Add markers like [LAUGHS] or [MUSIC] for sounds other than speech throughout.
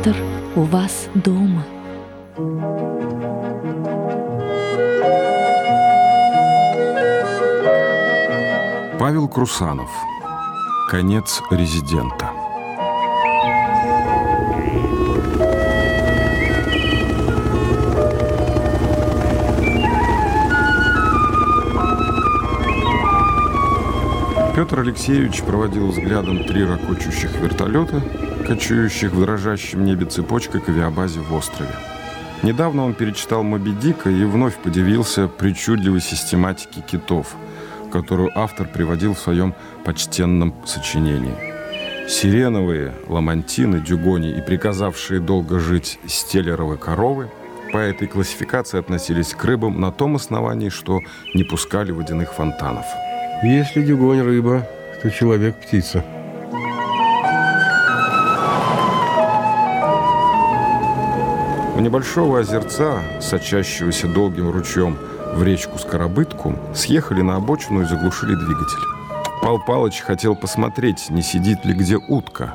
Автор у вас дома. Павел Крусанов. Конец резидента. Петр Алексеевич проводил взглядом три ракочущих вертолета, кочующих в дрожащем небе цепочкой к авиабазе в острове. Недавно он перечитал «Моби Дика» и вновь подивился причудливой систематике китов, которую автор приводил в своем почтенном сочинении. Сиреновые, ламантины, дюгони и приказавшие долго жить стеллеровы коровы по этой классификации относились к рыбам на том основании, что не пускали водяных фонтанов – если дюгонь рыба, то человек птица. Небольшого озерца, сочащегося долгим ручьем в речку Скоробытку, съехали на обочину и заглушили двигатель. Пал Палыч хотел посмотреть, не сидит ли где утка.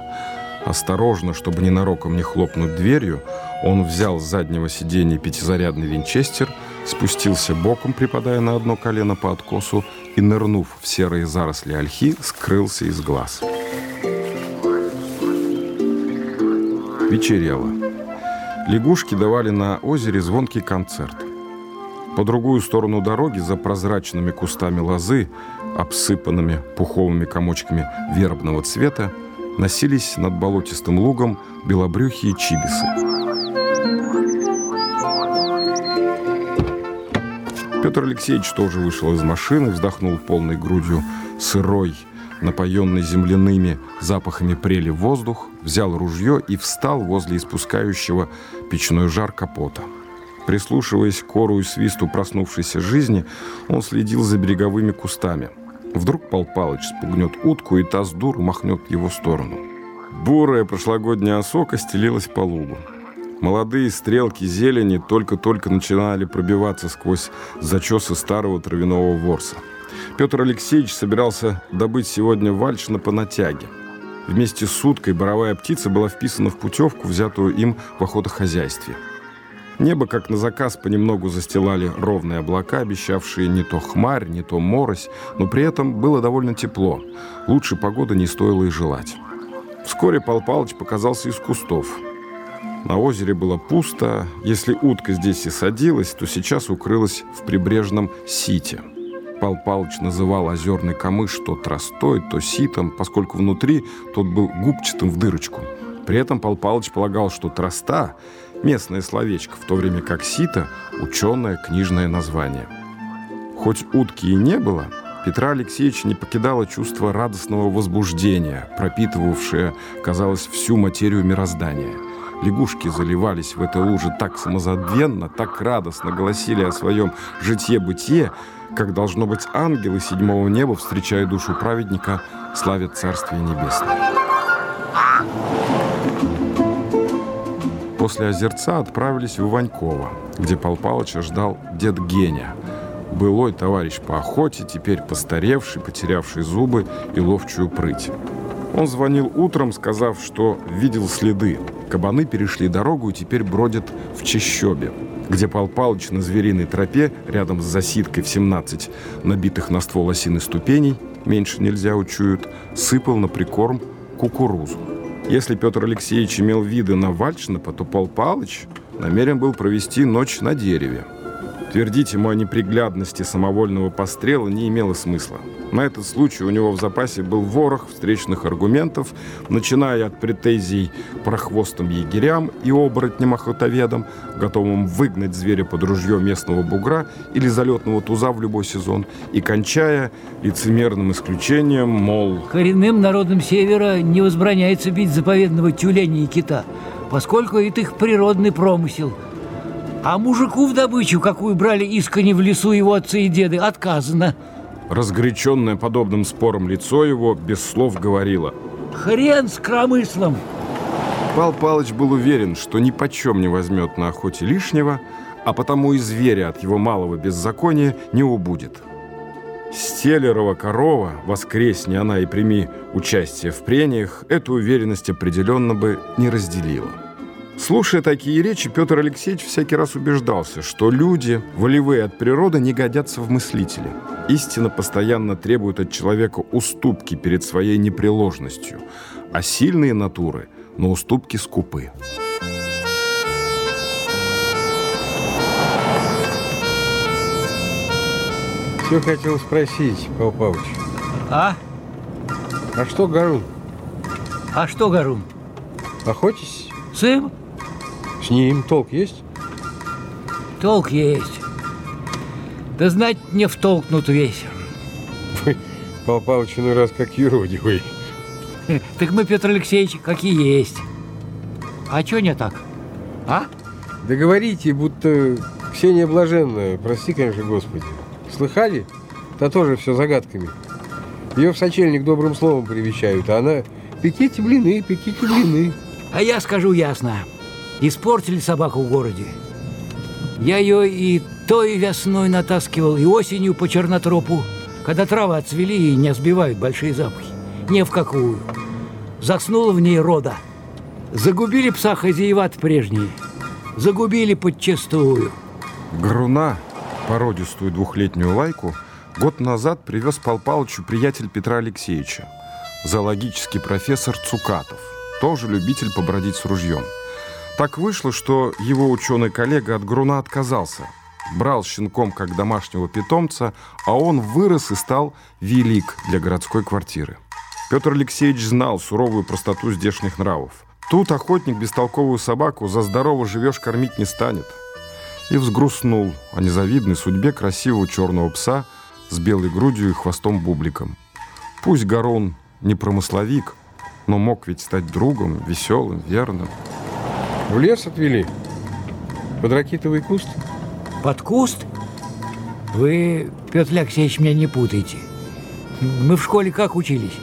Осторожно, чтобы ненароком не хлопнуть дверью, он взял с заднего сиденья пятизарядный винчестер, спустился боком, припадая на одно колено по откосу, и, нырнув в серые заросли ольхи, скрылся из глаз. Вечерело. Лягушки давали на озере звонкий концерт. По другую сторону дороги, за прозрачными кустами лозы, обсыпанными пуховыми комочками вербного цвета, носились над болотистым лугом белобрюхие чибисы. Петр Алексеевич тоже вышел из машины, вздохнул полной грудью сырой, напоенный земляными запахами прели воздух, взял ружье и встал возле испускающего печной жар капота. Прислушиваясь к кору и свисту проснувшейся жизни, он следил за береговыми кустами. Вдруг Пал Палыч спугнет утку, и та с дуру махнет в его сторону. Бурая прошлогодняя осока стелилась по лугу. Молодые стрелки зелени только-только начинали пробиваться сквозь зачесы старого травяного ворса. Петр Алексеевич собирался добыть сегодня вальшина по натяге. Вместе с уткой боровая птица была вписана в путевку, взятую им в охотохозяйстве. Небо, как на заказ, понемногу застилали ровные облака, обещавшие не то хмарь, не то морось, но при этом было довольно тепло. Лучше погоды не стоило и желать. Вскоре Пал Палыч показался из кустов – на озере было пусто. Если утка здесь и садилась, то сейчас укрылась в прибрежном сите. Пал Палыч называл озерный камыш то тростой, то ситом, поскольку внутри тот был губчатым в дырочку. При этом Пал Палыч полагал, что троста – местное словечко, в то время как сито – ученое книжное название. Хоть утки и не было, Петра Алексеевича не покидало чувство радостного возбуждения, пропитывавшее, казалось, всю материю мироздания – Лягушки заливались в этой луже так самозабвенно, так радостно голосили о своем житье-бытие, как должно быть ангелы седьмого неба, встречая душу праведника, славят Царствие Небесное. После озерца отправились в Иваньково, где Пал Палыча ждал дед Геня, былой товарищ по охоте, теперь постаревший, потерявший зубы и ловчую прыть. Он звонил утром, сказав, что видел следы. Кабаны перешли дорогу и теперь бродят в Чещобе, где Пал Палыч на звериной тропе, рядом с засидкой в 17 набитых на ствол осины ступеней, меньше нельзя учуют, сыпал на прикорм кукурузу. Если Петр Алексеевич имел виды на Вальчнапа, то Пал Палыч намерен был провести ночь на дереве. Твердить ему о неприглядности самовольного пострела не имело смысла. На этот случай у него в запасе был ворох встречных аргументов, начиная от претензий прохвостым егерям и оборотням-охотоведам, готовым выгнать зверя под ружье местного бугра или залетного туза в любой сезон, и кончая лицемерным исключением, мол... Коренным народам Севера не возбраняется бить заповедного тюленя и кита, поскольку это их природный промысел – а мужику в добычу, какую брали искони в лесу его отцы и деды, отказано. Разгоряченное подобным спором лицо его без слов говорило. Хрен с кромыслом! Пал Палыч был уверен, что ни почем не возьмет на охоте лишнего, а потому и зверя от его малого беззакония не убудет. Стеллерова корова, воскресни она и прими участие в прениях, эту уверенность определенно бы не разделила. Слушая такие речи, Петр Алексеевич всякий раз убеждался, что люди, волевые от природы, не годятся в мыслители. Истина постоянно требует от человека уступки перед своей непреложностью, а сильные натуры на уступки скупы. Все хотел спросить, Павел Павлович. А? А что Гарун? А что, Гарун? Охотитесь? Сын? С ним толк есть? Толк есть. Да знать не втолкнут весь. Вы, Павел Павлович, иной раз как юродивый. [LAUGHS] Так мы, Петр Алексеевич, какие есть. А чё не так? А? Да говорите, будто Ксения Блаженная, прости, конечно, Господи. Слыхали? Да тоже все загадками. Ее в сочельник добрым словом привечают, а она «пеките блины, пеките блины». А я скажу ясно. Испортили собаку в городе. Я ее и той весной натаскивал, и осенью по чернотропу, когда травы отцвели и не сбивают большие запахи. Ни в какую. Заснула в ней рода. Загубили пса хозяеват прежние. Загубили подчистую. Груна, породистую двухлетнюю лайку, год назад привез Пал Палычу приятель Петра Алексеевича, зоологический профессор Цукатов, тоже любитель побродить с ружьем. Так вышло, что его ученый-коллега от Груна отказался. Брал щенком как домашнего питомца, а он вырос и стал велик для городской квартиры. Петр Алексеевич знал суровую простоту здешних нравов. Тут охотник бестолковую собаку за здорово живешь кормить не станет. И взгрустнул о незавидной судьбе красивого черного пса с белой грудью и хвостом-бубликом. Пусть Гарон не промысловик, но мог ведь стать другом, веселым, верным. В лес отвели? Под ракитовый куст? Под куст? Вы, Петр Алексеевич, меня не путайте. Мы в школе как учились?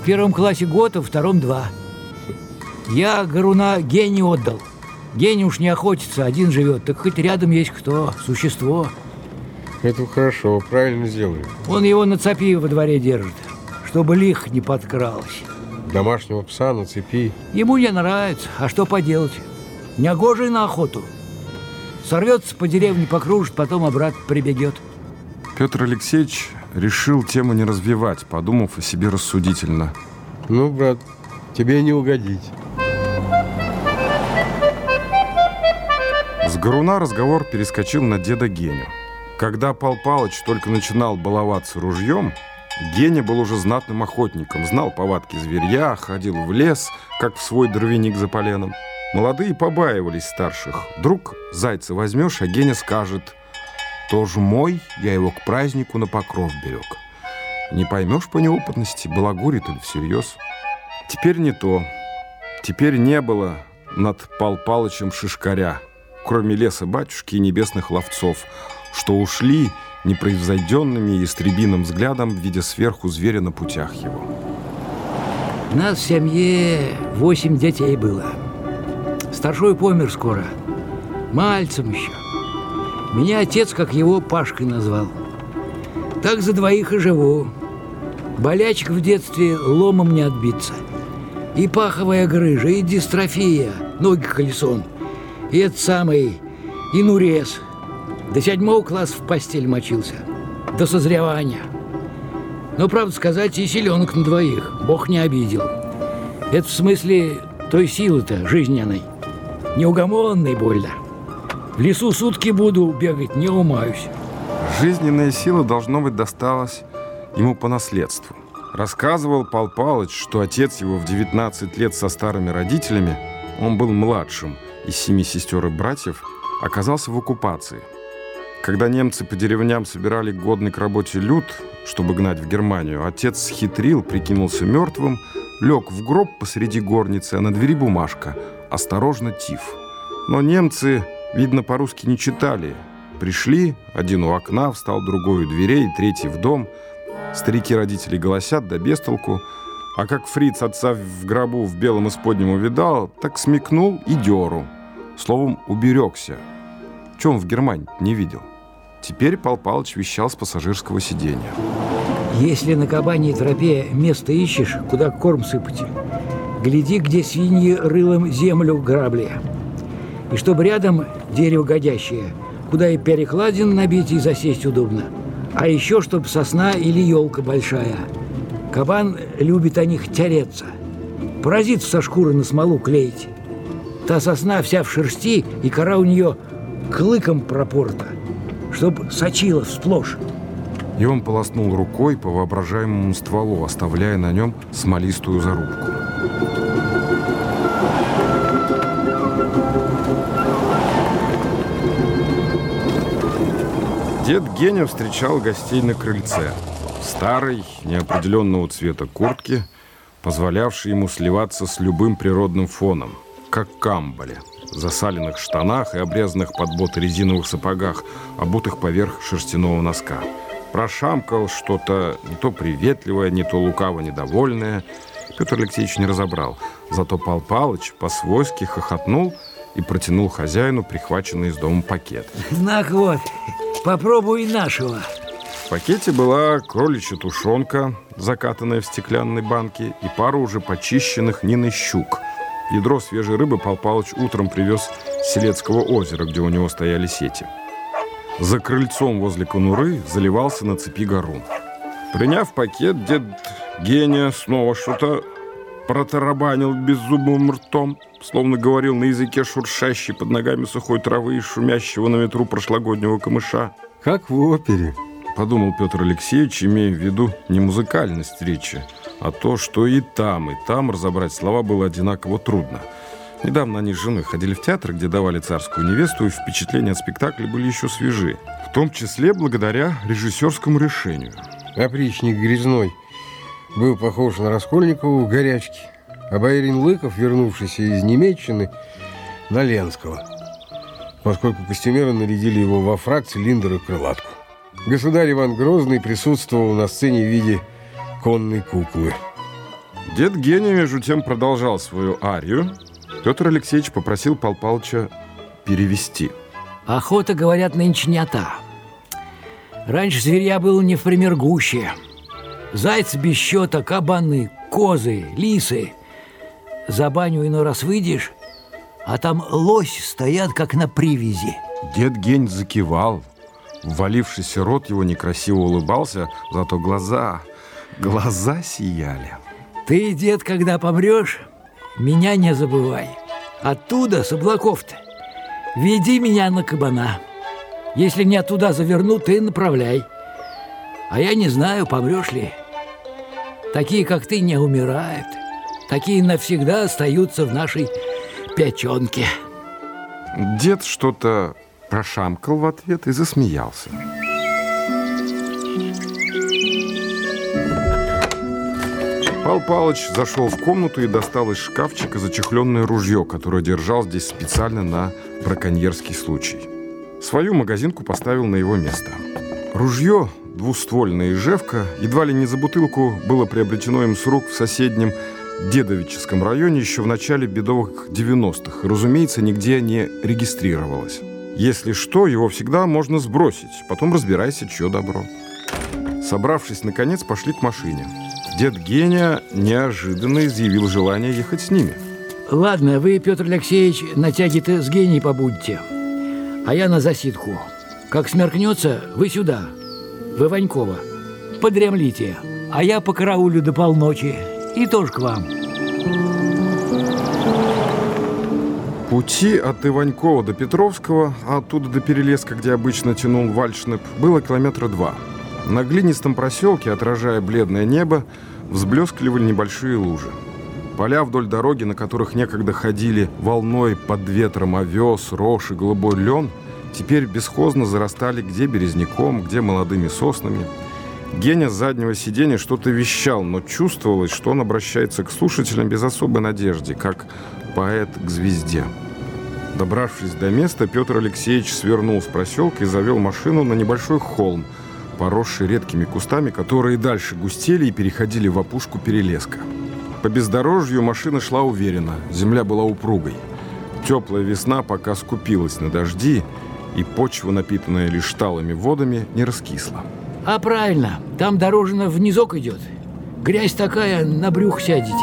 В первом классе год, а в втором два. Я Гаруна Гене отдал. Гене уж не охотится, один живет. Так хоть рядом есть кто, существо. Это хорошо, правильно сделали. Он его на цепи во дворе держит, чтобы лих не подкралась. Домашнего пса на цепи. Ему не нравится, а что поделать? Негожий на охоту. Сорвется по деревне, покружит, потом обратно прибегет. Петр Алексеевич решил тему не развивать, подумав о себе рассудительно. Ну, брат, тебе не угодить. С Горуна разговор перескочил на деда Геню. Когда Пал Палыч только начинал баловаться ружьем, Геня был уже знатным охотником, знал повадки зверья, ходил в лес, как в свой дровяник за поленом. Молодые побаивались старших. Вдруг зайца возьмешь, а Геня скажет, «Тоже мой, я его к празднику на покров берег». Не поймешь по неопытности, балагурит или всерьез. Теперь не то. Теперь не было над Пал Палычем шишкаря, кроме леса батюшки и небесных ловцов, что ушли непроизведенными и истребиным взглядом, видя сверху зверя на путях его. У нас в семье восемь детей было. Старшой помер скоро. Мальцем еще. Меня отец, как его, Пашкой назвал. Так за двоих и живу. Болячек в детстве ломом не отбиться. И паховая грыжа, и дистрофия, ноги колесом. И это самый инурез. До седьмого класса в постель мочился. До созревания. Но, правда сказать, и селенок на двоих. Бог не обидел. Это в смысле той силы-то жизненной. Неугомонной больно. В лесу сутки буду бегать, не умаюсь. Жизненная сила, должно быть, досталась ему по наследству. Рассказывал Пал Палыч, что отец его в 19 лет со старыми родителями, он был младшим из семи сестер и братьев, оказался в оккупации. Когда немцы по деревням собирали годный к работе люд, чтобы гнать в Германию, отец схитрил, прикинулся мертвым, лег в гроб посреди горницы, а на двери бумажка «Осторожно, тиф». Но немцы, видно, по-русски не читали. Пришли, один у окна, встал другой у дверей, третий в дом. Старики-родители голосят, да без толку. А как фриц отца в гробу в белом исподнем увидал, так смекнул и деру. Словом, уберегся. Чем в Германии не видел. Теперь Пал Палыч вещал с пассажирского сиденья. Если на кабаньей тропе место ищешь, куда корм сыпать, гляди, где свиньи рылом землю грабли. И чтобы рядом дерево годящее, куда и перекладин набить и засесть удобно. А еще, чтобы сосна или елка большая. Кабан любит о них тереться. Паразит со шкуры на смолу клеить. Та сосна вся в шерсти, и кора у нее клыком пропорта, чтоб сочила сплошь. И он полоснул рукой по воображаемому стволу, оставляя на нем смолистую зарубку. Дед Геня встречал гостей на крыльце. В старой, неопределенного цвета куртке, позволявшей ему сливаться с любым природным фоном, как камбале, засаленных штанах и обрезанных под боты резиновых сапогах, обутых поверх шерстяного носка. Прошамкал что-то не то приветливое, не то лукаво недовольное. Петр Алексеевич не разобрал. Зато Пал Палыч по-свойски хохотнул и протянул хозяину прихваченный из дома пакет. Нах вот, попробуй нашего. В пакете была кроличья тушенка, закатанная в стеклянной банке, и пара уже почищенных Ниной щук. Ядро свежей рыбы Пал Палыч утром привез с Селецкого озера, где у него стояли сети. За крыльцом возле конуры заливался на цепи горун. Приняв пакет, дед Геня снова что-то протарабанил беззубым ртом, словно говорил на языке шуршащей под ногами сухой травы и шумящего на ветру прошлогоднего камыша. Как в опере. Подумал Петр Алексеевич, имея в виду не музыкальность речи, а то, что и там, и там разобрать слова было одинаково трудно. Недавно они с женой ходили в театр, где давали царскую невесту, и впечатления от спектакля были еще свежи. В том числе благодаря режиссерскому решению. Опричник Грязной был похож на Раскольникову в горячке, а боярин Лыков, вернувшийся из Немеччины, на Ленского, поскольку костюмеры нарядили его во фрак, цилиндр и крылатку. Государь Иван Грозный присутствовал на сцене в виде конной куклы. Дед Геня, между тем, продолжал свою арию. Петр Алексеевич попросил Пал Палыча перевести. Охота, говорят, нынче не та. Раньше зверя было не в пример гуще. Зайцы без счета, кабаны, козы, лисы. За баню иной раз выйдешь, а там лось стоят, как на привязи. Дед Гень закивал. Ввалившийся рот его некрасиво улыбался, зато глаза, глаза сияли. Ты, дед, когда помрешь, меня не забывай. Оттуда, с облаков-то, веди меня на кабана. Если не оттуда заверну, ты направляй. А я не знаю, помрешь ли. Такие, как ты, не умирают. Такие навсегда остаются в нашей печенке. Дед что-то прошамкал в ответ и засмеялся. Пал Палыч зашел в комнату и достал из шкафчика зачехленное ружье, которое держал здесь специально на браконьерский случай. Свою магазинку поставил на его место. Ружье, двуствольное Ижевка, едва ли не за бутылку, было приобретено им с рук в соседнем Дедовическом районе еще в начале бедовых 90-х и, разумеется, нигде не регистрировалось. Если что, его всегда можно сбросить, потом разбирайся, что добро. Собравшись, наконец, пошли к машине. Дед Геня неожиданно изъявил желание ехать с ними. Ладно, вы, Петр Алексеевич, на тяге-то с гений побудьте, а я на засидку. Как смеркнется, вы сюда, в Иванькова. Подремлите, а я по караулю до полночи и тоже к вам. Пути от Иванькова до Петровского, а оттуда до Перелеска, где обычно тянул вальшнеп, было километра два. На глинистом проселке, отражая бледное небо, взблескивали небольшие лужи. Поля вдоль дороги, на которых некогда ходили волной под ветром овес, рожь и голубой лен, теперь бесхозно зарастали где березняком, где молодыми соснами. Геня с заднего сиденья что-то вещал, но чувствовалось, что он обращается к слушателям без особой надежды, как поэт к звезде. Добравшись до места, Петр Алексеевич свернул с проселка и завел машину на небольшой холм, поросший редкими кустами, которые дальше густели и переходили в опушку перелеска. По бездорожью машина шла уверенно, земля была упругой. Теплая весна пока скупилась на дожди, и почва, напитанная лишь талыми водами, не раскисла. А правильно, там дорожина в низок идет. Грязь такая, на брюх сядете.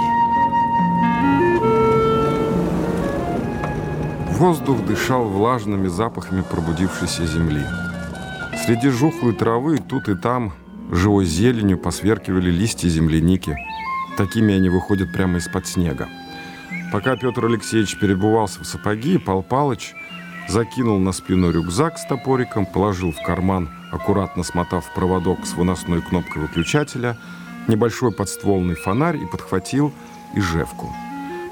Воздух дышал влажными запахами пробудившейся земли. Среди жухлой травы тут и там живой зеленью посверкивали листья земляники. Такими они выходят прямо из-под снега. Пока Петр Алексеевич перебывался в сапоги, Пал Палыч закинул на спину рюкзак с топориком, положил в карман, аккуратно смотав проводок с выносной кнопкой выключателя, небольшой подстволный фонарь и подхватил ижевку.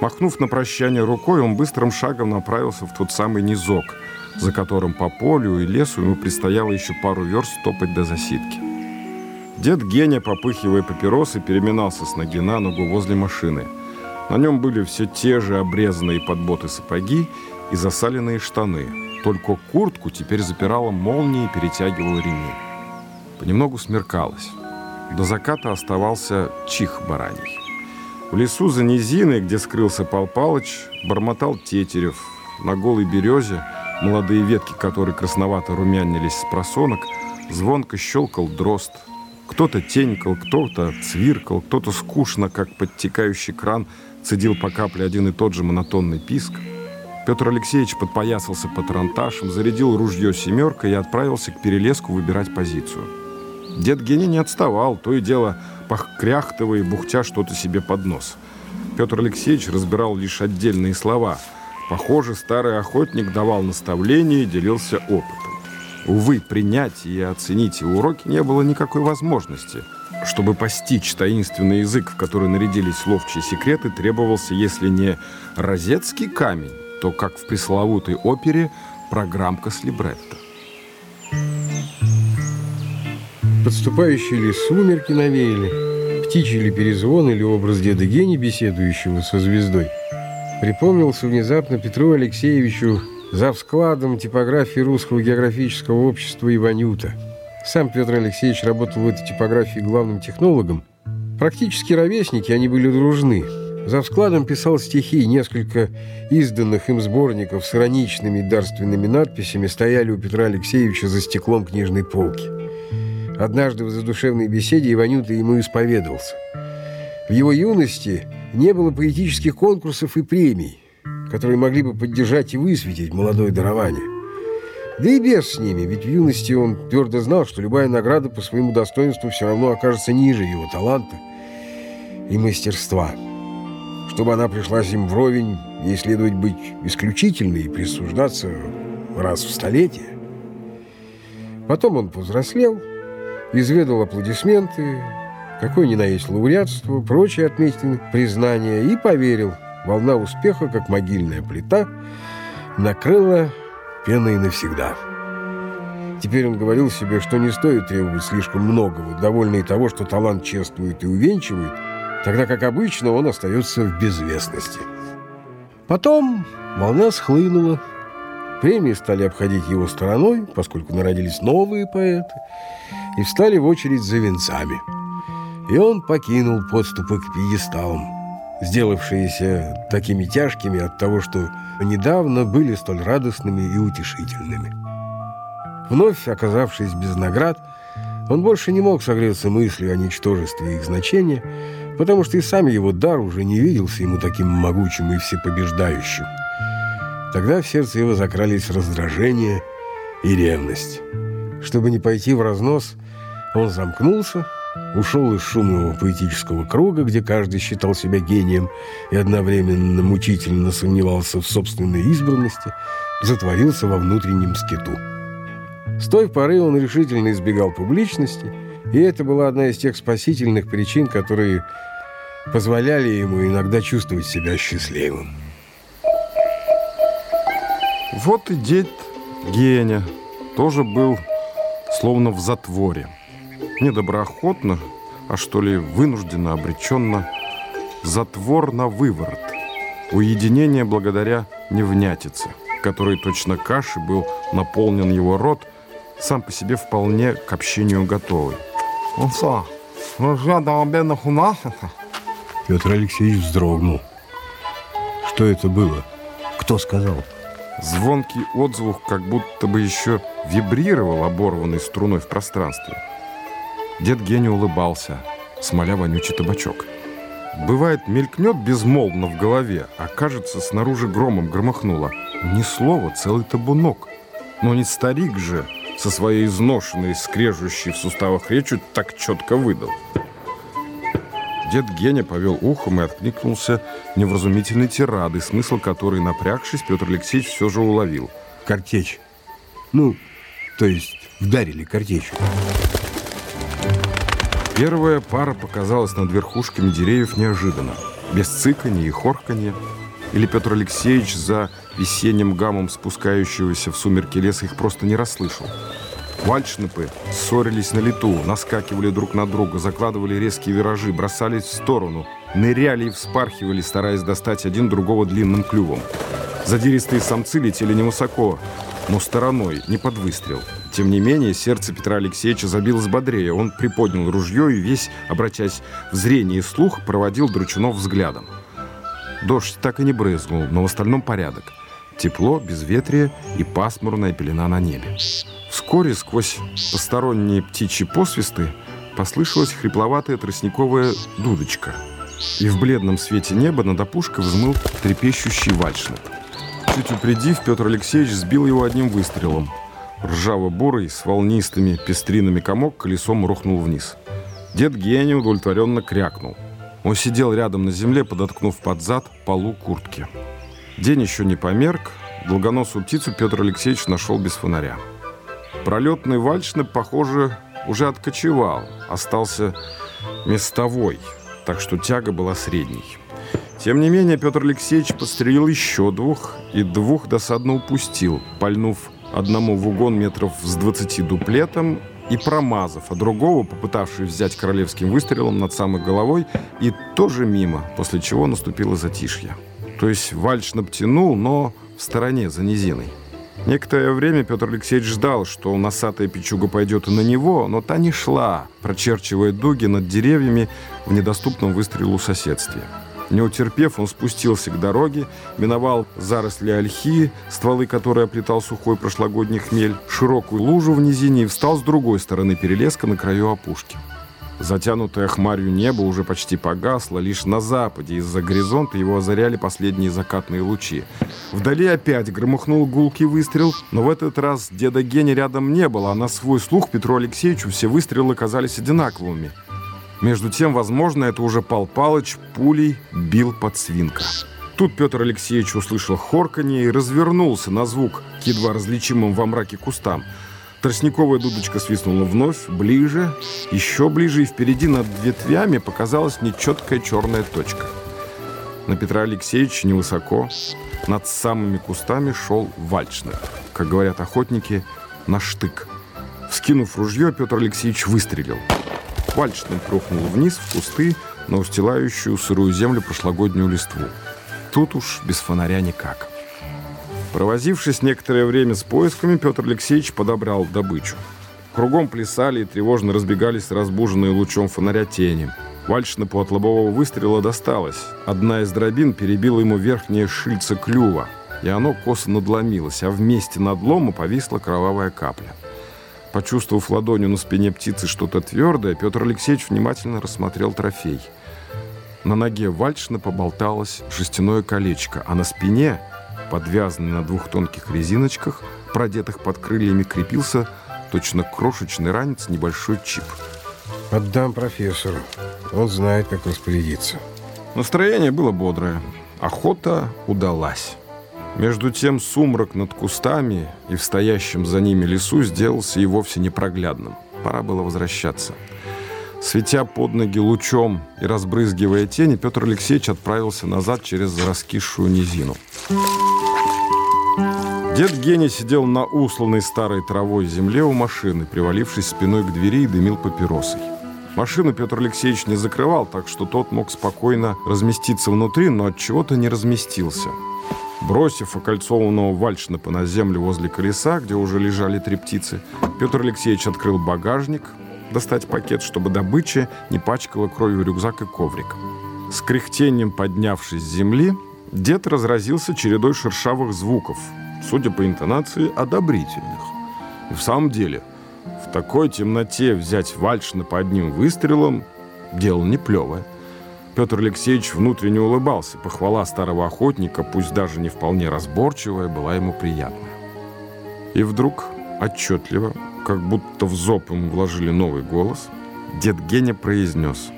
Махнув на прощание рукой, он быстрым шагом направился в тот самый низок, за которым по полю и лесу ему предстояло еще пару верст топать до засидки. Дед Геня, попыхивая папиросы, переминался с ноги на ногу возле машины. На нем были все те же обрезанные под боты сапоги и засаленные штаны. Только куртку теперь запирала молния и перетягивала ремень. Понемногу смеркалось. До заката оставался чих бараний. В лесу за низиной, где скрылся Пал Палыч, бормотал тетерев. На голой березе, молодые ветки которой красновато румянились с просонок, звонко щелкал дрозд. Кто-то тенькал, кто-то цвиркал, кто-то скучно, как подтекающий кран, цедил по капле один и тот же монотонный писк. Петр Алексеевич подпоясался патронташем, зарядил ружье «семерка» и отправился к перелеску выбирать позицию. Дед Гений не отставал, то и дело похкряхтывая и бухтя что-то себе под нос. Петр Алексеевич разбирал лишь отдельные слова. Похоже, старый охотник давал наставления и делился опытом. Увы, принять и оценить его уроки не было никакой возможности. Чтобы постичь таинственный язык, в который нарядились ловчие секреты, требовался, если не розетский камень, то, как в пресловутой опере, программка с либретто. Подступающие ли сумерки навеяли, птичий ли перезвон или образ деда Гени, беседующего со звездой, припомнился внезапно Петру Алексеевичу за складом типографии Русского географического общества Иванюта. Сам Петр Алексеевич работал в этой типографии главным технологом. Практически ровесники, они были дружны. За складом писал стихи, несколько изданных им сборников с ироничными дарственными надписями стояли у Петра Алексеевича за стеклом книжной полки. Однажды в задушевной беседе Иванюта ему исповедовался. В его юности не было поэтических конкурсов и премий, которые могли бы поддержать и высветить молодое дарование. Да и без с ними, ведь в юности он твердо знал, что любая награда по своему достоинству все равно окажется ниже его таланта и мастерства. Чтобы она пришлась им вровень, ей следует быть исключительной и присуждаться раз в столетие. Потом он повзрослел, изведал аплодисменты, какое ни на есть лауреатство, прочие отметины, признания и поверил, волна успеха, как могильная плита, накрыла пеной навсегда. Теперь он говорил себе, что не стоит требовать слишком многого, довольный того, что талант чествует и увенчивает, тогда как обычно он остается в безвестности. Потом волна схлынула, премии стали обходить его стороной, поскольку народились новые поэты, и встали в очередь за венцами. И он покинул подступы к пьедесталам, сделавшиеся такими тяжкими от того, что недавно были столь радостными и утешительными. Вновь оказавшись без наград, он больше не мог согреться мыслью о ничтожестве их значения, потому что и сам его дар уже не виделся ему таким могучим и всепобеждающим. Тогда в сердце его закрались раздражение и ревность. Чтобы не пойти в разнос, он замкнулся, ушел из шумного поэтического круга, где каждый считал себя гением и одновременно мучительно сомневался в собственной избранности, затворился во внутреннем скиту. С той поры он решительно избегал публичности, и это была одна из тех спасительных причин, которые позволяли ему иногда чувствовать себя счастливым. Вот и дед Геня тоже был словно в затворе. Недоброохотно, а что ли вынужденно, обреченно. Затвор на выворот. Уединение благодаря невнятице, которой точно каши был наполнен его рот, сам по себе вполне к общению готовый. Ну что, уже до обеда у нас Петр Алексеевич вздрогнул. Что это было? Кто сказал? Звонкий отзвук как будто бы еще вибрировал оборванной струной в пространстве. Дед Геня улыбался, смоля вонючий табачок. Бывает, мелькнет безмолвно в голове, а кажется, снаружи громом громыхнуло. Ни слова, целый табунок. Но не старик же со своей изношенной, скрежущей в суставах речью так четко выдал. Дед Геня повел ухом и откликнулся невразумительной тирадой, смысл которой, напрягшись, Петр Алексеевич все же уловил. Картечь. Ну, то есть вдарили картечью. Первая пара показалась над верхушками деревьев неожиданно. Без цыканья и хорканья. Или Петр Алексеевич за весенним гамом спускающегося в сумерки леса их просто не расслышал. Вальшнепы ссорились на лету, наскакивали друг на друга, закладывали резкие виражи, бросались в сторону, ныряли и вспархивали, стараясь достать один другого длинным клювом. Задиристые самцы летели невысоко, но стороной, не под выстрел. Тем не менее, сердце Петра Алексеевича забилось бодрее. Он приподнял ружье и весь, обратясь в зрение и слух, проводил Дручунов взглядом. Дождь так и не брызнул, но в остальном порядок. Тепло, безветрие и пасмурная пелена на небе. Вскоре сквозь посторонние птичьи посвисты послышалась хрипловатая тростниковая дудочка. И в бледном свете неба над опушкой взмыл трепещущий вальшнеп. Чуть упредив, Петр Алексеевич сбил его одним выстрелом. Ржаво-бурый, с волнистыми пестринами комок колесом рухнул вниз. Дед Гений удовлетворенно крякнул. Он сидел рядом на земле, подоткнув под зад полу куртки. День еще не померк, долгоносую птицу Петр Алексеевич нашел без фонаря. Пролетный вальшнеп, похоже, уже откочевал, остался местовой, так что тяга была средней. Тем не менее, Петр Алексеевич подстрелил еще двух и двух досадно упустил, пальнув одному в угон метров с 20 дуплетом и промазав, а другого, попытавшись взять королевским выстрелом над самой головой, и тоже мимо, после чего наступило затишье. То есть Вальш наптянул, но в стороне, за низиной. Некоторое время Петр Алексеевич ждал, что носатая печуга пойдет и на него, но та не шла, прочерчивая дуги над деревьями в недоступном выстрелу соседстве. Не утерпев, он спустился к дороге, миновал заросли ольхи, стволы которой оплетал сухой прошлогодний хмель, широкую лужу в низине и встал с другой стороны перелеска на краю опушки. Затянутое хмарью небо уже почти погасло, лишь на западе из-за горизонта его озаряли последние закатные лучи. Вдали опять громыхнул гулкий выстрел, но в этот раз деда Гени рядом не было, а на свой слух Петру Алексеевичу все выстрелы казались одинаковыми. Между тем, возможно, это уже Пал Палыч пулей бил под свинка. Тут Петр Алексеевич услышал хорканье и развернулся на звук к едва различимым во мраке кустам. Тростниковая дудочка свистнула вновь, ближе, еще ближе, и впереди над ветвями показалась нечеткая черная точка. На Петра Алексеевича невысоко, над самыми кустами шел вальчнер, как говорят охотники, на штык. Вскинув ружье, Петр Алексеевич выстрелил – Вальчным рухнул вниз в кусты на устилающую сырую землю прошлогоднюю листву. Тут уж без фонаря никак. Провозившись некоторое время с поисками, Петр Алексеевич подобрал добычу. Кругом плясали и тревожно разбегались разбуженные лучом фонаря тени. Вальшнапу от лобового выстрела досталось. Одна из дробин перебила ему верхнее шильце клюва, и оно косо надломилось, а вместе надлома повисла кровавая капля. Почувствовав ладонью на спине птицы что-то твердое, Петр Алексеевич внимательно рассмотрел трофей. На ноге Вальшина поболталось жестяное колечко, а на спине, подвязанный на двух тонких резиночках, продетых под крыльями, крепился точно крошечный ранец небольшой чип. Отдам профессору. Он знает, как распорядиться. Настроение было бодрое. Охота удалась. Между тем сумрак над кустами и в стоящем за ними лесу сделался и вовсе непроглядным. Пора было возвращаться. Светя под ноги лучом и разбрызгивая тени, Петр Алексеевич отправился назад через раскисшую низину. Дед Гений сидел на усланной старой травой земле у машины, привалившись спиной к двери и дымил папиросой. Машину Петр Алексеевич не закрывал, так что тот мог спокойно разместиться внутри, но от чего-то не разместился. Бросив окольцованного вальшнепа на землю возле колеса, где уже лежали три птицы, Петр Алексеевич открыл багажник, достать пакет, чтобы добыча не пачкала кровью рюкзак и коврик. С кряхтением поднявшись с земли, дед разразился чередой шершавых звуков, судя по интонации, одобрительных. И в самом деле, в такой темноте взять вальшнеп одним выстрелом – дело не плевое. Петр Алексеевич внутренне улыбался. Похвала старого охотника, пусть даже не вполне разборчивая, была ему приятна. И вдруг, отчетливо, как будто в зоб ему вложили новый голос, дед Геня произнес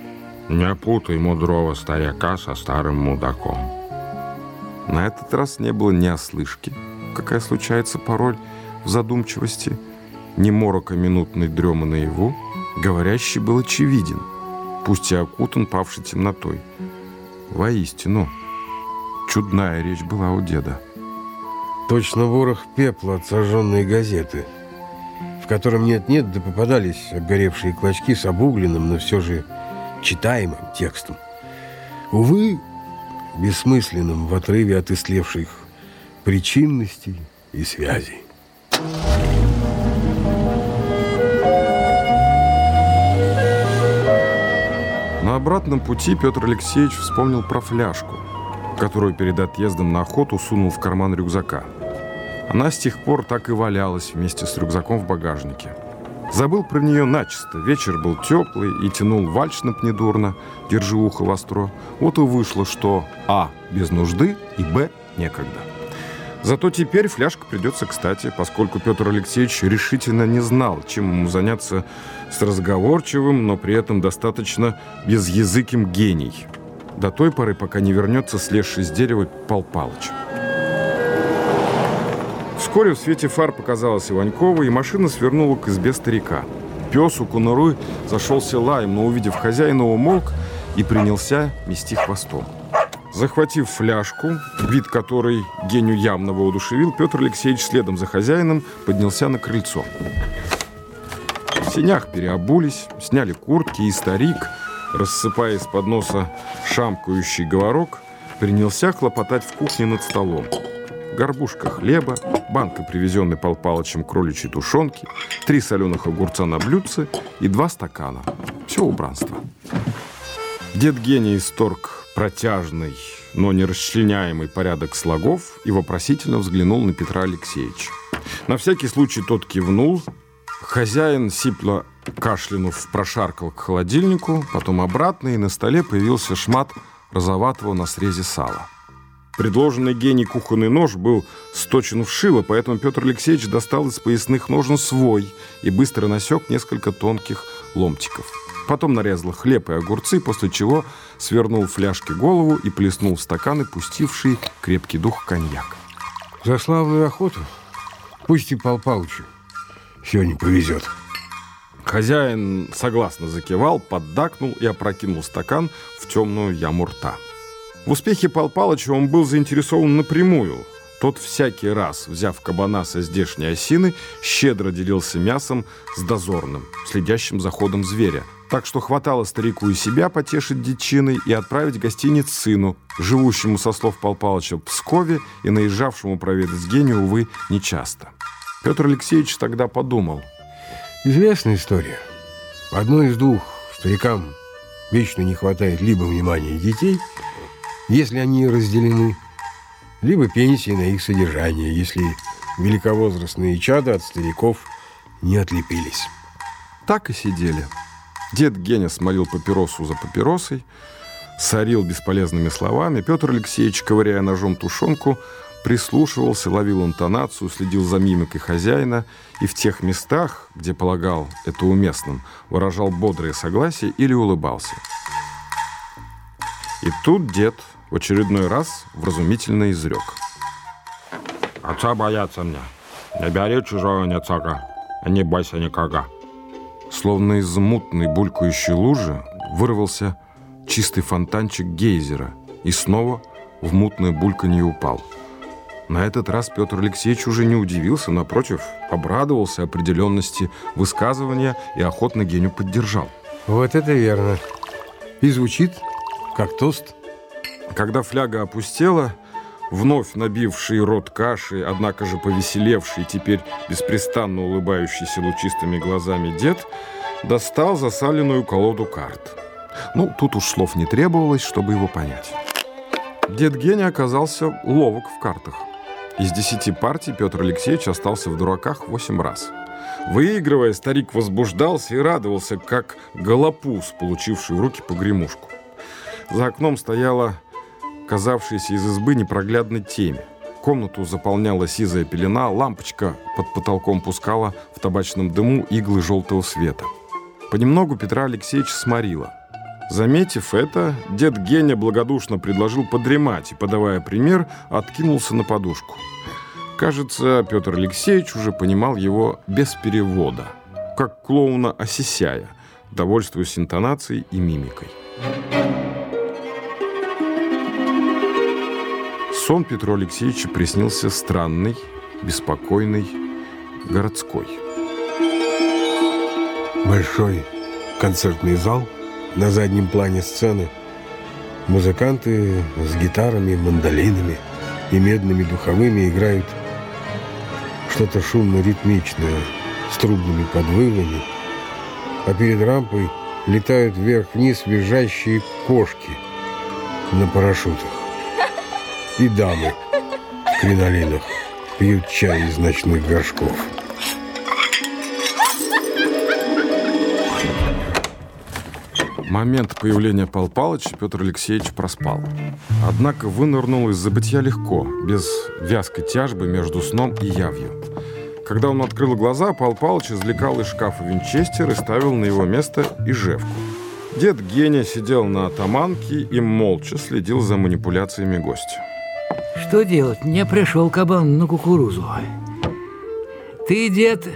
«Не путай мудрого старика со старым мудаком». На этот раз не было ни ослышки, какая случается порой в задумчивости, ни морока минутной дремы наяву, говорящий был очевиден – пусть и окутан павшей темнотой. Воистину, чудная речь была у деда. Точно ворох пепла от сожженной газеты, в котором нет-нет, да попадались обгоревшие клочки с обугленным, но все же читаемым текстом. Увы, бессмысленным в отрыве от истлевших причинностей и связей. На обратном пути Петр Алексеевич вспомнил про фляжку, которую перед отъездом на охоту сунул в карман рюкзака. Она с тех пор так и валялась вместе с рюкзаком в багажнике. Забыл про нее начисто. Вечер был теплый и тянул вальшнап недурно, держи ухо востро. Вот и вышло, что А. без нужды и Б. некогда. Зато теперь фляжка придется кстати, поскольку Петр Алексеевич решительно не знал, чем ему заняться с разговорчивым, но при этом достаточно безязыким гений. До той поры, пока не вернется слезший с дерева Пал Палыч. Вскоре в свете фар показалась Иванькова, и машина свернула к избе старика. Пес у конуры зашелся лаем, но, увидев хозяина, умолк и принялся мести хвостом. Захватив фляжку, вид которой гению явно воодушевил, Петр Алексеевич следом за хозяином поднялся на крыльцо. В сенях переобулись, сняли куртки, и старик, рассыпая из-под носа шамкающий говорок, принялся хлопотать в кухне над столом. Горбушка хлеба, банка, привезенной Пал Палычем кроличьей тушенки, три соленых огурца на блюдце и два стакана. Все убранство. Дед Гений исторг протяжный, но не расчленяемый порядок слогов и вопросительно взглянул на Петра Алексеевича. На всякий случай тот кивнул. Хозяин, сипло кашлянув, прошаркал к холодильнику, потом обратно, и на столе появился шмат розоватого на срезе сала. Предложенный гений кухонный нож был сточен в шило, поэтому Петр Алексеевич достал из поясных ножен свой и быстро насек несколько тонких ломтиков. Потом нарезал хлеб и огурцы, после чего свернул фляжки голову и плеснул в стаканы, пустивший крепкий дух коньяк. За славную охоту пусть и Пал Палычу сегодня повезет. Хозяин согласно закивал, поддакнул и опрокинул стакан в темную яму рта. В успехе Пал Палыча он был заинтересован напрямую. Тот всякий раз, взяв кабана со здешней осины, щедро делился мясом с дозорным, следящим за ходом зверя – так что хватало старику и себя потешить детчиной и отправить гостиниц сыну, живущему, со слов Пал Палыча, в Пскове и наезжавшему проведать гению, увы, нечасто. Петр Алексеевич тогда подумал. Известная история. Одно из двух старикам вечно не хватает либо внимания детей, если они разделены, либо пенсии на их содержание, если великовозрастные чада от стариков не отлепились. Так и сидели. Дед Геня смолил папиросу за папиросой, сорил бесполезными словами. Петр Алексеевич, ковыряя ножом тушенку, прислушивался, ловил интонацию, следил за мимикой хозяина и в тех местах, где полагал это уместным, выражал бодрое согласие или улыбался. И тут дед в очередной раз вразумительно изрек. Отца боятся меня. Не бери чужого нецага, а не бойся никога. Словно из мутной булькающей лужи вырвался чистый фонтанчик гейзера и снова в мутное бульканье упал. На этот раз Петр Алексеевич уже не удивился, напротив, обрадовался определенности высказывания и охотно Геню поддержал. Вот это верно. И звучит как тост. Когда фляга опустела, вновь набивший рот каши, однако же повеселевший теперь беспрестанно улыбающийся лучистыми глазами дед, достал засаленную колоду карт. Ну, тут уж слов не требовалось, чтобы его понять. Дед Геня оказался ловок в картах. Из десяти партий Петр Алексеевич остался в дураках восемь раз. Выигрывая, старик возбуждался и радовался, как голопуз, получивший в руки погремушку. За окном стояла казавшаяся из избы непроглядной темь. Комнату заполняла сизая пелена, лампочка под потолком пускала в табачном дыму иглы желтого света. Понемногу Петра Алексеевича сморила. Заметив это, дед Геня благодушно предложил подремать и, подавая пример, откинулся на подушку. Кажется, Петр Алексеевич уже понимал его без перевода, как клоуна Осисяя, довольствуясь интонацией и мимикой. Сон Петру Алексеевичу приснился странный, беспокойный, городской. Большой концертный зал, на заднем плане сцены. Музыканты с гитарами, мандолинами и медными духовыми играют что-то шумно-ритмичное с трубными подвывами, а перед рампой летают вверх-вниз визжащие кошки на парашютах. И дамы в кринолинах пьют чай из ночных горшков. Момент появления Пал Палыча Петр Алексеевич проспал. Однако вынырнул из забытия легко, без вязкой тяжбы между сном и явью. Когда он открыл глаза, Пал Палыч извлекал из шкафа винчестер и ставил на его место ижевку. Дед Геня сидел на атаманке и молча следил за манипуляциями гостя. Что делать? Не пришел кабан на кукурузу. Ты, дед,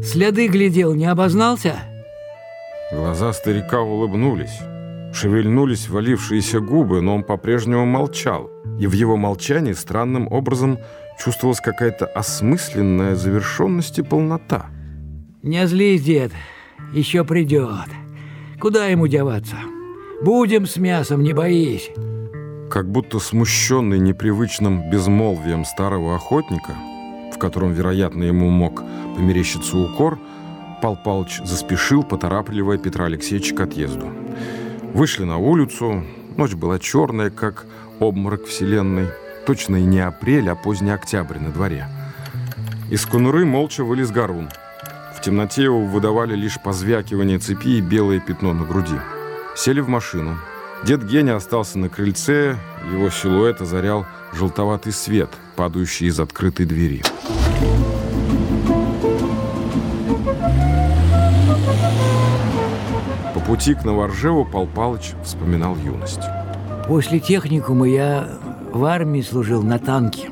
следы глядел, не обознался? Глаза старика улыбнулись. Шевельнулись валившиеся губы, но он по-прежнему молчал. И в его молчании странным образом чувствовалась какая-то осмысленная завершенность и полнота. Не злись, дед, еще придет. Куда ему деваться? Будем с мясом, не боись. Как будто смущенный непривычным безмолвием старого охотника, в котором, вероятно, ему мог померещиться укор, Пал Палыч заспешил, поторапливая Петра Алексеевича к отъезду. Вышли на улицу, ночь была черная, как обморок вселенной. Точно и не апрель, а поздний октябрь на дворе. Из конуры молча вылез Гарун. В темноте его выдавали лишь позвякивание цепи и белое пятно на груди. Сели в машину. Дед Геня остался на крыльце, его силуэт озарял желтоватый свет, падающий из открытой двери. По пути к Новоржеву Пал Палыч вспоминал юность. После техникума я в армии служил на танке.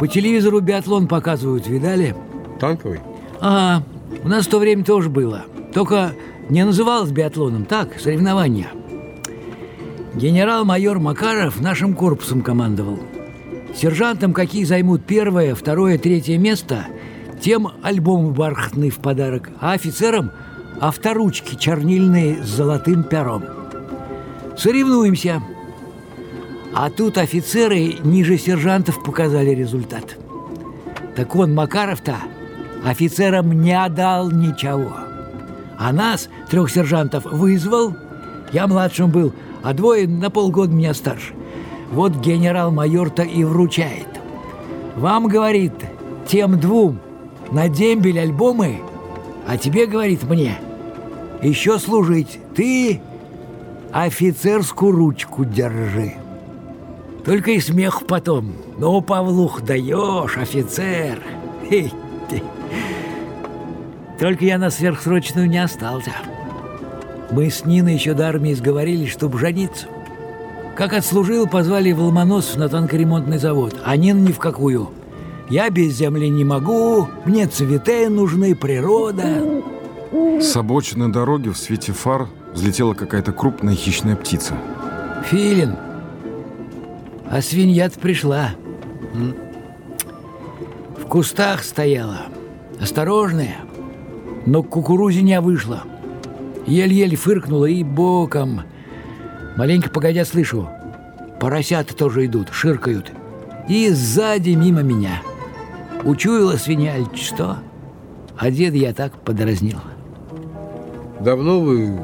По телевизору биатлон показывают, видали? Танковый? Ага, у нас в то время тоже было. Только не называлось биатлоном, так, соревнования. Генерал-майор Макаров нашим корпусом командовал. Сержантам, какие займут первое, второе, третье место, тем альбомы бархатные в подарок, а офицерам – авторучки чернильные с золотым пером. Соревнуемся. А тут офицеры ниже сержантов показали результат. Так он, Макаров-то, офицерам не отдал ничего. А нас, трех сержантов, вызвал. Я младшим был, а двое на полгода меня старше. Вот генерал-майор-то и вручает. Вам, говорит, тем двум на дембель альбомы, а тебе, говорит мне, еще служить. Ты офицерскую ручку держи. Только и смех потом. Ну, Павлух, даешь, офицер. Только я на сверхсрочную не остался. Мы с Ниной еще до армии сговорились, чтобы жениться. Как отслужил, позвали в Ломоносов на танкоремонтный завод, а Нина ни в какую. Я без земли не могу, мне цветы нужны, природа. С обочины дороги в свете фар взлетела какая-то крупная хищная птица. Филин. А свинья-то пришла. В кустах стояла. Осторожная. Но к кукурузе не вышла. Еле-еле фыркнула и боком. Маленько погодя слышу. Поросята тоже идут, ширкают. И сзади мимо меня. Учуяла свинья, что? А дед я так подразнил. Давно вы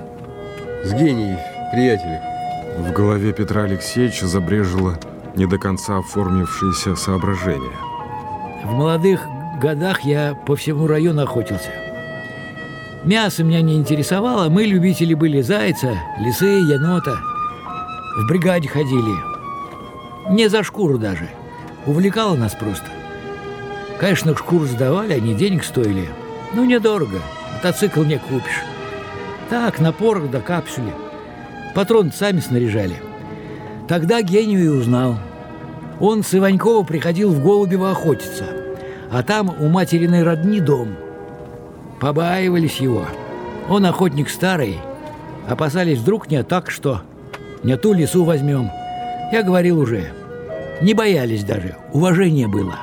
с генией приятели? В голове Петра Алексеевича забрежило не до конца оформившееся соображение. В молодых годах я по всему району охотился. Мясо меня не интересовало, мы любители были зайца, лисы, енота. В бригаде ходили. Не за шкуру даже. Увлекало нас просто. Конечно, шкуру сдавали, они денег стоили. Ну, недорого. Мотоцикл не купишь. Так, на порох да капсуле. Патрон сами снаряжали. Тогда гению и узнал. Он с Иванькова приходил в Голубево охотиться. А там у материной родни дом. Побаивались его. Он охотник старый. Опасались вдруг не так, что не ту лесу возьмем. Я говорил уже. Не боялись даже. Уважение было.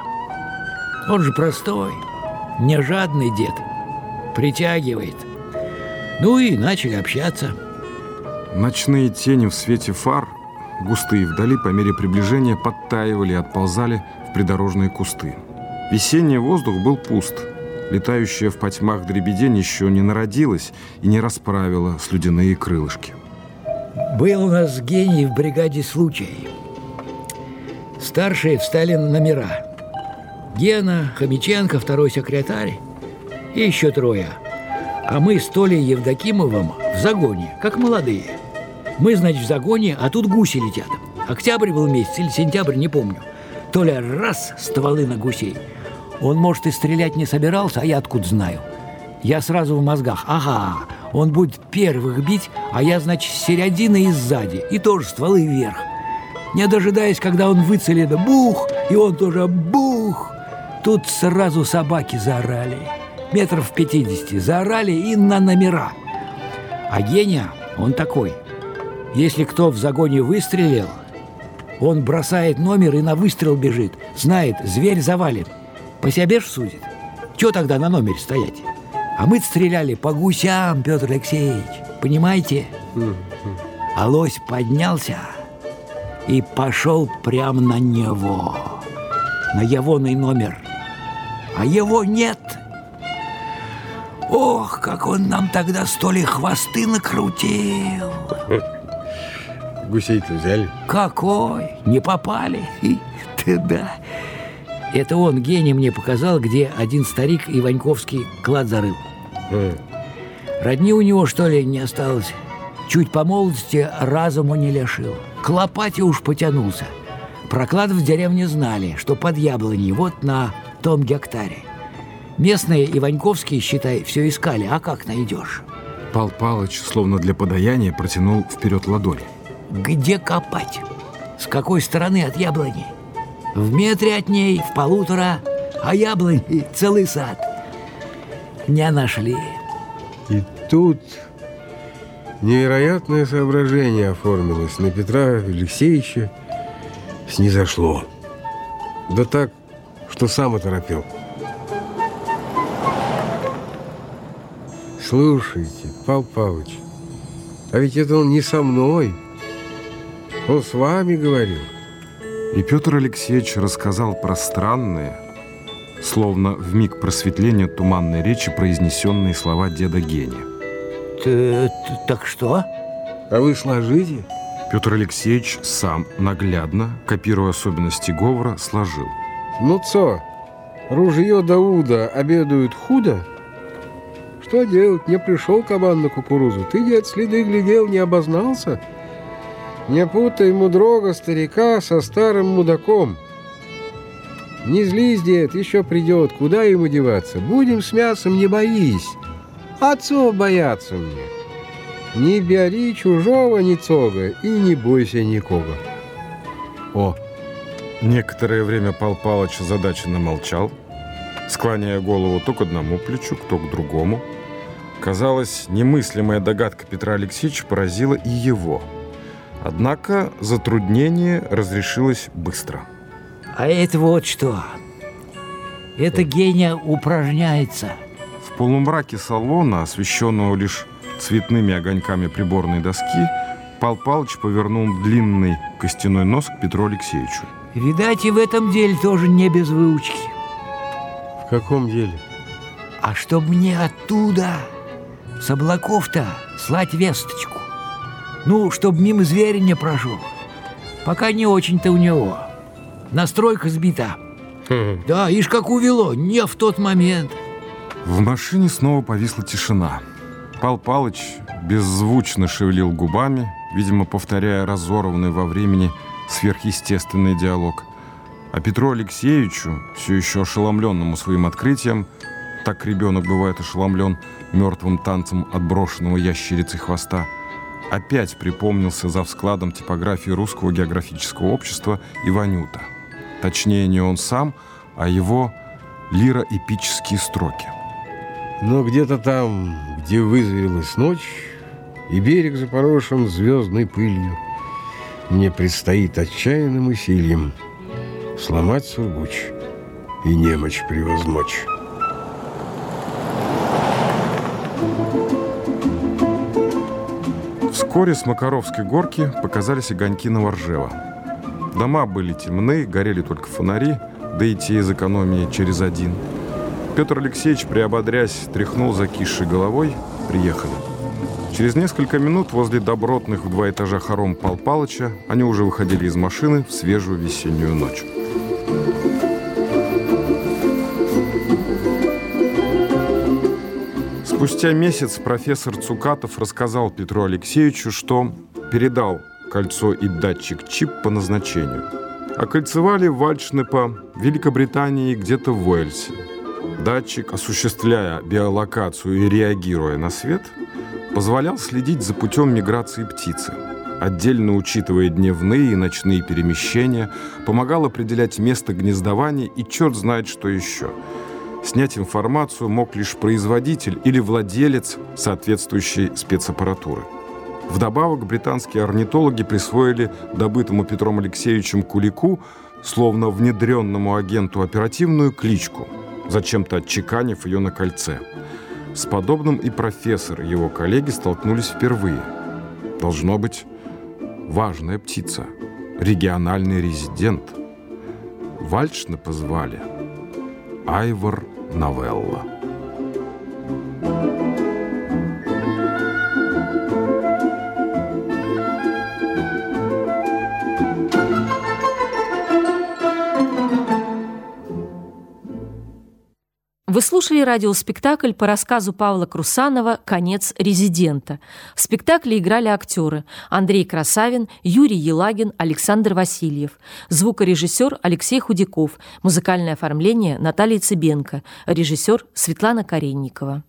Он же простой, не жадный дед. Притягивает. Ну и начали общаться. Ночные тени в свете фар, густые вдали, по мере приближения подтаивали и отползали в придорожные кусты. Весенний воздух был пуст. Летающая в потьмах дребедень еще не народилась и не расправила слюдяные крылышки. Был у нас гений в бригаде случай. Старшие встали на номера. Гена, Хомиченко, второй секретарь и еще трое. А мы с Толей Евдокимовым в загоне, как молодые. Мы, значит, в загоне, а тут гуси летят. Октябрь был месяц или сентябрь, не помню. Толя раз стволы на гусей. Он, может, и стрелять не собирался, а я откуда знаю. Я сразу в мозгах. Ага, он будет первых бить, а я, значит, с середины и сзади. И тоже стволы вверх. Не дожидаясь, когда он выцелит, бух, и он тоже бух. Тут сразу собаки заорали. Метров пятидесяти. Заорали и на номера. А Геня, он такой. Если кто в загоне выстрелил, он бросает номер и на выстрел бежит. Знает, зверь завален. По себе ж судит. Чего тогда на номере стоять? А мы стреляли по гусям, Петр Алексеевич. Понимаете? А лось поднялся и пошел прямо на него. На егоный номер. А его нет. Ох, как он нам тогда столи хвосты накрутил. Гусей-то взяли. Какой? Не попали? [LAUGHS] Ты да. Это он, гений, мне показал, где один старик Иваньковский клад зарыл. Э, Родни у него, что ли, не осталось? Чуть по молодости разуму не лишил. К лопате уж потянулся. Про клад в деревне знали, что под яблоней, вот на том гектаре. Местные Иваньковские, считай, все искали, а как найдешь? Пал Палыч, словно для подаяния, протянул вперед ладони. Где копать? С какой стороны от яблони? В метре от ней, в полутора, а яблони целый сад. Не нашли. И тут невероятное соображение оформилось на Петра Алексеевича снизошло. Да так, что сам оторопел. Слушайте, Пал Павлович, а ведь это он не со мной. Он с вами говорил. И Петр Алексеевич рассказал про странные, словно в миг просветления туманной речи произнесенные слова деда Гения. Т- т- Так что? А вы сложите? Петр Алексеевич сам наглядно, копируя особенности говора, сложил. Ну цо, ружье Дауда обедают худо? Что делать? Не пришел кабан на кукурузу. Ты, дед, следы глядел, не обознался? Не путай мудрого старика со старым мудаком. Не злись, дед, еще придет. Куда ему деваться? Будем с мясом, не боись. Отцов бояться мне. Не бери чужого ни цога и не бойся никого. О, Некоторое время Пал Палыч озадаченно молчал, склоняя голову то к одному плечу, то к другому. Казалось, немыслимая догадка Петра Алексеевича поразила и его. Однако затруднение разрешилось быстро. А это вот что. Это гения упражняется. В полумраке салона, освещенного лишь цветными огоньками приборной доски, Пал Палыч повернул длинный костяной нос к Петру Алексеевичу. Видать, и в этом деле тоже не без выучки. в каком деле? А чтоб мне оттуда, с облаков-то, слать весточку. Ну, чтоб мимо зверя не прошел. Пока не очень-то у него. Настройка сбита. Да, ишь как увело, не в тот момент. В машине снова повисла тишина. Пал Палыч беззвучно шевелил губами, видимо, повторяя разорванный во времени сверхъестественный диалог. А Петру Алексеевичу, все еще ошеломленному своим открытием, так ребенок бывает ошеломлен мертвым танцем отброшенного ящерицы хвоста, опять припомнился за вскладом типографии Русского географического общества Иванюта. Точнее, не он сам, а его лироэпические строки. Но где-то там, где вызверилась ночь, и берег запорошен звездной пылью, мне предстоит отчаянным усилием сломать сургуч и немочь превозмочь. Вскоре с Макаровской горки показались огоньки Новоржева. Дома были темны, горели только фонари, да и те из экономии через один. Петр Алексеевич, приободрясь, тряхнул закисшей головой. Приехали. Через несколько минут возле добротных в два этажа хором Пал Палыча они уже выходили из машины в свежую весеннюю ночь. Спустя месяц профессор Цукатов рассказал Петру Алексеевичу, что передал кольцо и датчик-чип по назначению. Окольцевали Вальшнепа в Великобритании где-то в Уэльсе. Датчик, осуществляя биолокацию и реагируя на свет, позволял следить за путем миграции птицы. Отдельно учитывая дневные и ночные перемещения, помогал определять место гнездования и черт знает что еще – Снять информацию мог лишь производитель или владелец соответствующей спецаппаратуры. Вдобавок британские орнитологи присвоили добытому Петром Алексеевичем Кулику, словно внедренному агенту, оперативную кличку, зачем-то отчеканив ее на кольце. С подобным и профессор и его коллеги столкнулись впервые. Должно быть, важная птица, региональный резидент. Вальшна позвали – Айвор Новелла. Вы слушали радиоспектакль по рассказу Павла Крусанова «Конец резидента». В спектакле играли актеры Андрей Красавин, Юрий Елагин, Александр Васильев, звукорежиссер Алексей Худяков, музыкальное оформление Наталья Цыбенко, режиссер Светлана Каренникова.